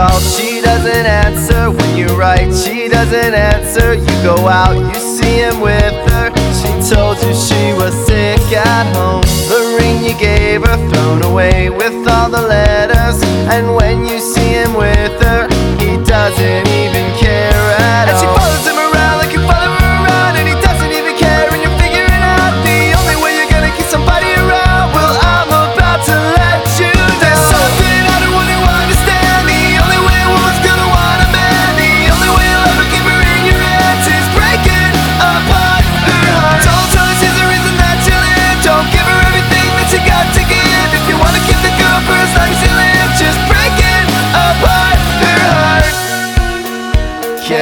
call, she doesn't answer. When you write, she doesn't answer. You go out, you see him with her. She told you she was sick at home. The ring you gave her, thrown away with all the letters. And when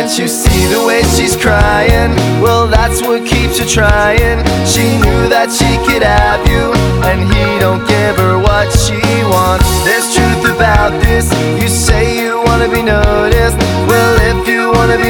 Can't you see the way she's crying? Well, that's what keeps her trying. She knew that she could have you, and he don't give her what she wants. There's truth about this. You say you wanna be noticed. Well, if you wanna be